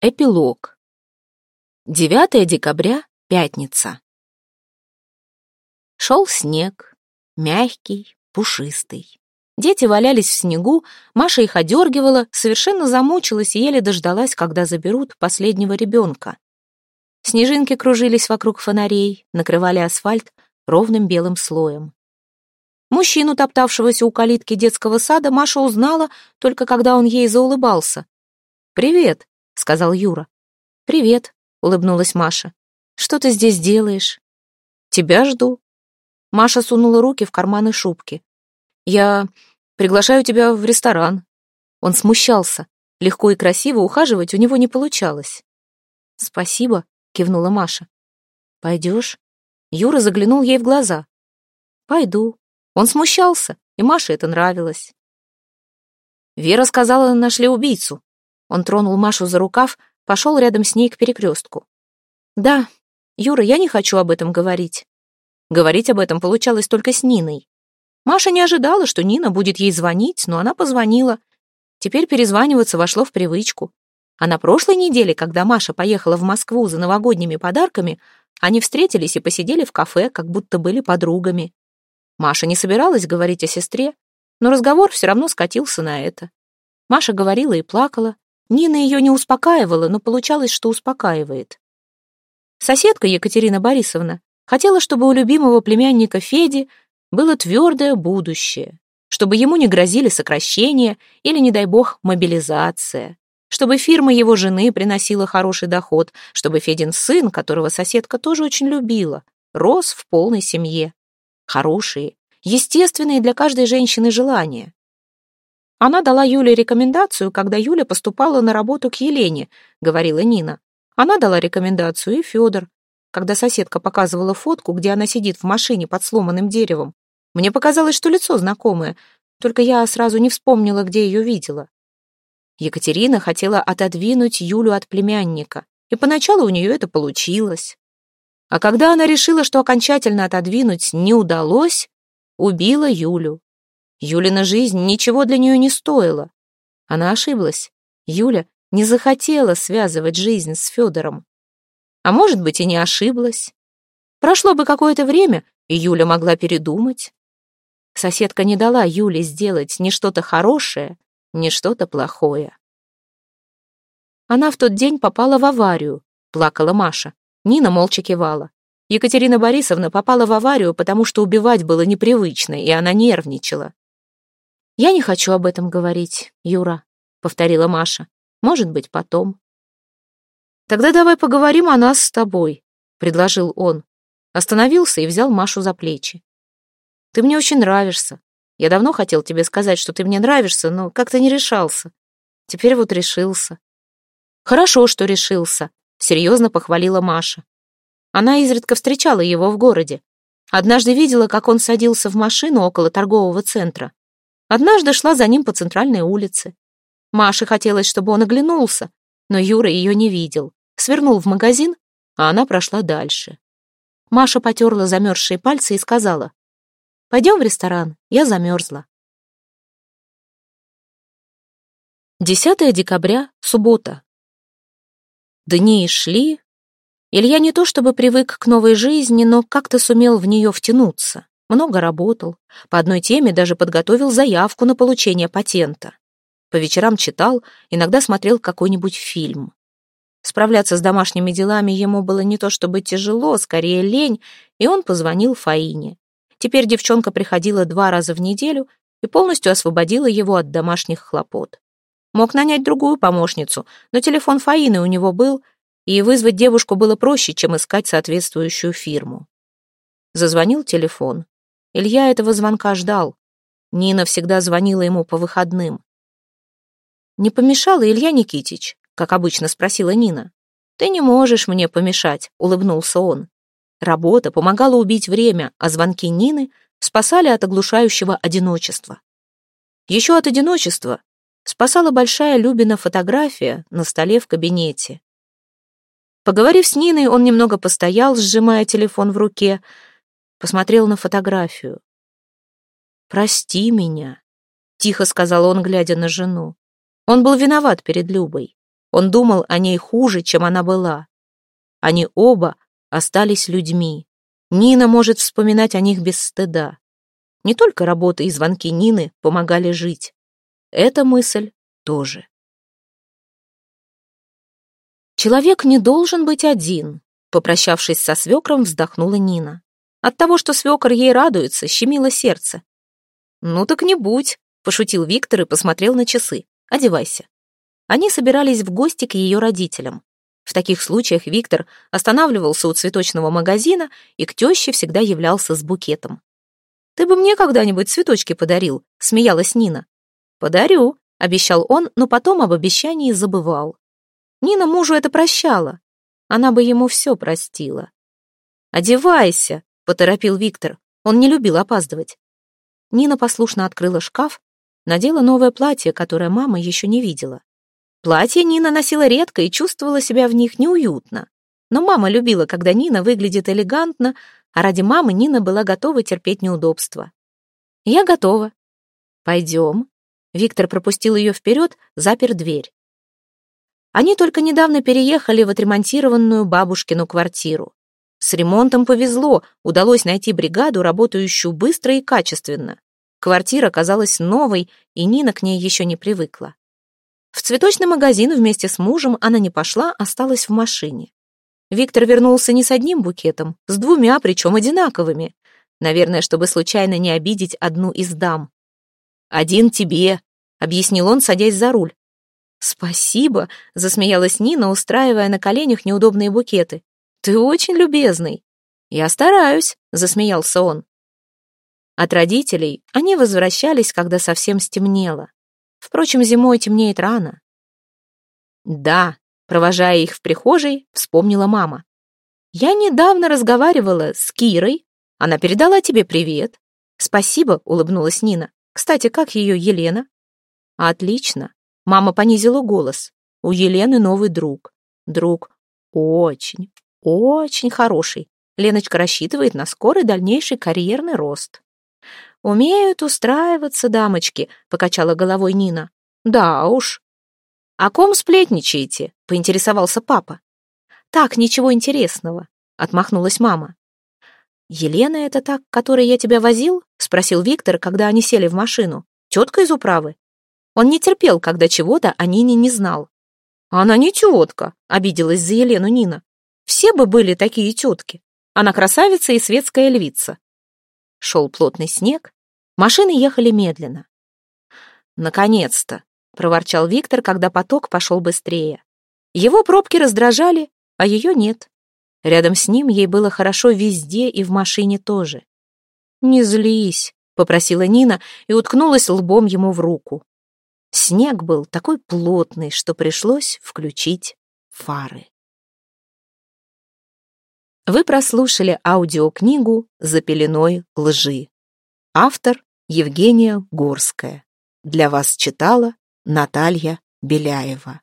Эпилог. 9 декабря, пятница. Шел снег, мягкий, пушистый. Дети валялись в снегу, Маша их одергивала, совершенно замучилась и еле дождалась, когда заберут последнего ребенка. Снежинки кружились вокруг фонарей, накрывали асфальт ровным белым слоем. Мужчину, топтавшегося у калитки детского сада, Маша узнала, только когда он ей заулыбался. «Привет», — сказал Юра. «Привет», — улыбнулась Маша. «Что ты здесь делаешь?» «Тебя жду». Маша сунула руки в карманы шубки. «Я приглашаю тебя в ресторан». Он смущался. Легко и красиво ухаживать у него не получалось. «Спасибо», — кивнула Маша. «Пойдешь?» Юра заглянул ей в глаза. «Пойду». Он смущался, и Маше это нравилось. Вера сказала, нашли убийцу. Он тронул Машу за рукав, пошел рядом с ней к перекрестку. «Да, Юра, я не хочу об этом говорить». Говорить об этом получалось только с Ниной. Маша не ожидала, что Нина будет ей звонить, но она позвонила. Теперь перезваниваться вошло в привычку. А на прошлой неделе, когда Маша поехала в Москву за новогодними подарками, они встретились и посидели в кафе, как будто были подругами. Маша не собиралась говорить о сестре, но разговор все равно скатился на это. Маша говорила и плакала, Нина ее не успокаивала, но получалось, что успокаивает. Соседка Екатерина Борисовна хотела, чтобы у любимого племянника Феди было твердое будущее, чтобы ему не грозили сокращения или, не дай бог, мобилизация, чтобы фирма его жены приносила хороший доход, чтобы Федин сын, которого соседка тоже очень любила, рос в полной семье. Хорошие, естественные для каждой женщины желания. Она дала Юле рекомендацию, когда Юля поступала на работу к Елене, говорила Нина. Она дала рекомендацию и Федор. Когда соседка показывала фотку, где она сидит в машине под сломанным деревом, мне показалось, что лицо знакомое, только я сразу не вспомнила, где ее видела. Екатерина хотела отодвинуть Юлю от племянника, и поначалу у нее это получилось. А когда она решила, что окончательно отодвинуть не удалось, убила Юлю. Юлина жизнь ничего для нее не стоила. Она ошиблась. Юля не захотела связывать жизнь с Федором. А может быть, и не ошиблась. Прошло бы какое-то время, и Юля могла передумать. Соседка не дала Юле сделать ни что-то хорошее, ни что-то плохое. Она в тот день попала в аварию, плакала Маша. Нина молча кивала. Екатерина Борисовна попала в аварию, потому что убивать было непривычно, и она нервничала. «Я не хочу об этом говорить, Юра», — повторила Маша. «Может быть, потом». «Тогда давай поговорим о нас с тобой», — предложил он. Остановился и взял Машу за плечи. «Ты мне очень нравишься. Я давно хотел тебе сказать, что ты мне нравишься, но как-то не решался. Теперь вот решился». «Хорошо, что решился», — серьезно похвалила Маша. Она изредка встречала его в городе. Однажды видела, как он садился в машину около торгового центра. Однажды шла за ним по центральной улице. Маше хотелось, чтобы он оглянулся, но Юра ее не видел. Свернул в магазин, а она прошла дальше. Маша потерла замерзшие пальцы и сказала, «Пойдем в ресторан, я замерзла». 10 декабря, суббота. Дни шли. Илья не то чтобы привык к новой жизни, но как-то сумел в нее втянуться много работал, по одной теме даже подготовил заявку на получение патента. По вечерам читал, иногда смотрел какой-нибудь фильм. Справляться с домашними делами ему было не то чтобы тяжело, скорее лень, и он позвонил Фаине. Теперь девчонка приходила два раза в неделю и полностью освободила его от домашних хлопот. Мог нанять другую помощницу, но телефон Фаины у него был, и вызвать девушку было проще, чем искать соответствующую фирму. Зазвонил телефон. Илья этого звонка ждал. Нина всегда звонила ему по выходным. «Не помешала Илья Никитич?» — как обычно спросила Нина. «Ты не можешь мне помешать», — улыбнулся он. Работа помогала убить время, а звонки Нины спасали от оглушающего одиночества. Еще от одиночества спасала большая Любина фотография на столе в кабинете. Поговорив с Ниной, он немного постоял, сжимая телефон в руке, посмотрел на фотографию. «Прости меня», — тихо сказал он, глядя на жену. Он был виноват перед Любой. Он думал о ней хуже, чем она была. Они оба остались людьми. Нина может вспоминать о них без стыда. Не только работа и звонки Нины помогали жить. Эта мысль тоже. Человек не должен быть один, попрощавшись со свекром, вздохнула Нина. От того, что свекор ей радуется, щемило сердце. «Ну так не будь», — пошутил Виктор и посмотрел на часы. «Одевайся». Они собирались в гости к ее родителям. В таких случаях Виктор останавливался у цветочного магазина и к теще всегда являлся с букетом. «Ты бы мне когда-нибудь цветочки подарил», — смеялась Нина. «Подарю», — обещал он, но потом об обещании забывал. Нина мужу это прощала. Она бы ему все простила. «Одевайся», — поторопил Виктор. Он не любил опаздывать. Нина послушно открыла шкаф, надела новое платье, которое мама еще не видела. Платье Нина носила редко и чувствовала себя в них неуютно. Но мама любила, когда Нина выглядит элегантно, а ради мамы Нина была готова терпеть неудобства. «Я готова». «Пойдем». Виктор пропустил ее вперед, запер дверь. Они только недавно переехали в отремонтированную бабушкину квартиру. С ремонтом повезло, удалось найти бригаду, работающую быстро и качественно. Квартира казалась новой, и Нина к ней еще не привыкла. В цветочный магазин вместе с мужем она не пошла, осталась в машине. Виктор вернулся не с одним букетом, с двумя, причем одинаковыми. Наверное, чтобы случайно не обидеть одну из дам. «Один тебе», — объяснил он, садясь за руль. «Спасибо», — засмеялась Нина, устраивая на коленях неудобные букеты. «Ты очень любезный». «Я стараюсь», — засмеялся он. От родителей они возвращались, когда совсем стемнело. Впрочем, зимой темнеет рано. «Да», — провожая их в прихожей, вспомнила мама. «Я недавно разговаривала с Кирой. Она передала тебе привет». «Спасибо», — улыбнулась Нина. «Кстати, как ее Елена?» «Отлично». Мама понизила голос. «У Елены новый друг. Друг очень, очень хороший. Леночка рассчитывает на скорый дальнейший карьерный рост». «Умеют устраиваться дамочки», — покачала головой Нина. «Да уж». «О ком сплетничаете?» — поинтересовался папа. «Так, ничего интересного», — отмахнулась мама. «Елена это так, которой я тебя возил?» — спросил Виктор, когда они сели в машину. «Тетка из управы?» Он не терпел, когда чего-то о Нине не знал. «Она не тетка», — обиделась за Елену Нина. «Все бы были такие тетки. Она красавица и светская львица». Шел плотный снег, машины ехали медленно. «Наконец-то!» — проворчал Виктор, когда поток пошел быстрее. Его пробки раздражали, а ее нет. Рядом с ним ей было хорошо везде и в машине тоже. «Не злись», — попросила Нина и уткнулась лбом ему в руку. Снег был такой плотный, что пришлось включить фары. Вы прослушали аудиокнигу «За пеленой лжи». Автор Евгения Горская. Для вас читала Наталья Беляева.